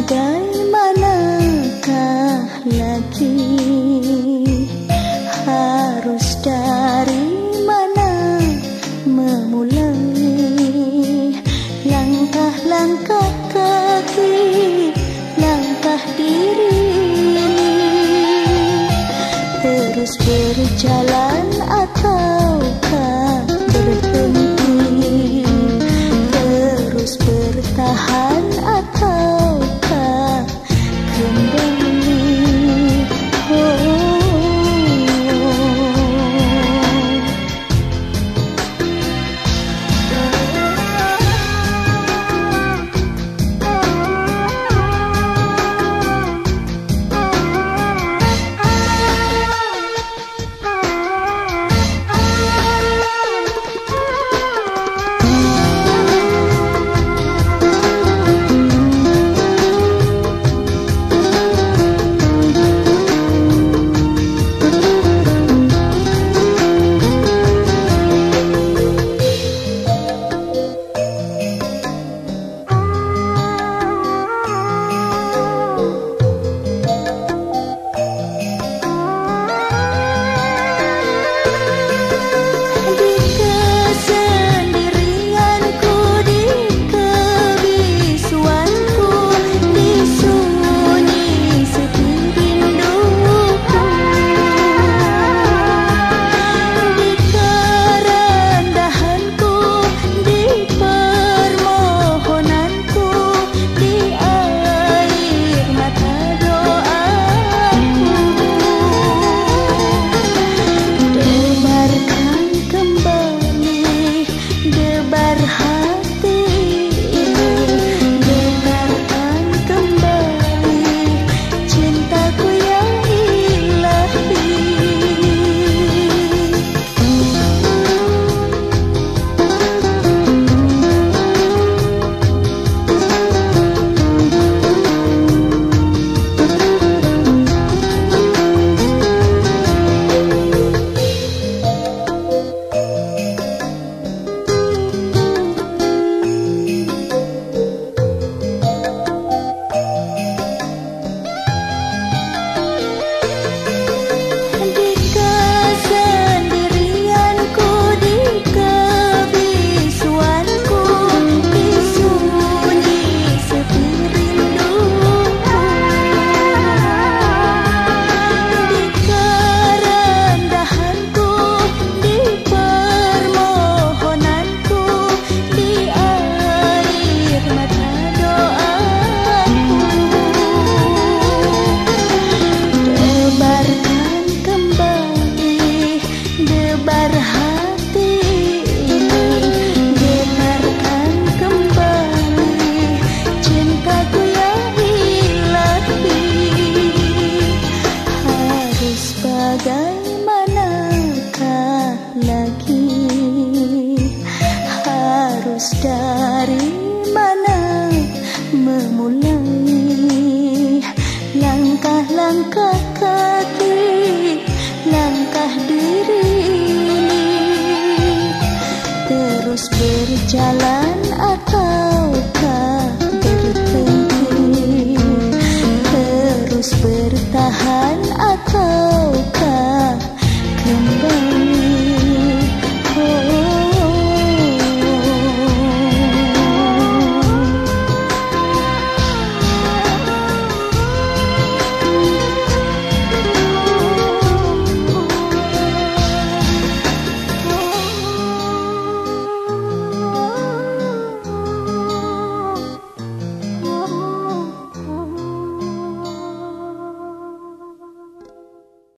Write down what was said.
Bagaimanakah lagi Harus dari mana memulai Langkah-langkah kaki Langkah diri Terus berjalan ataukah berhenti? Terus bertahan harus dari mana memulai? Langkah-langkah kaki langkah diri ini terus berjalan atau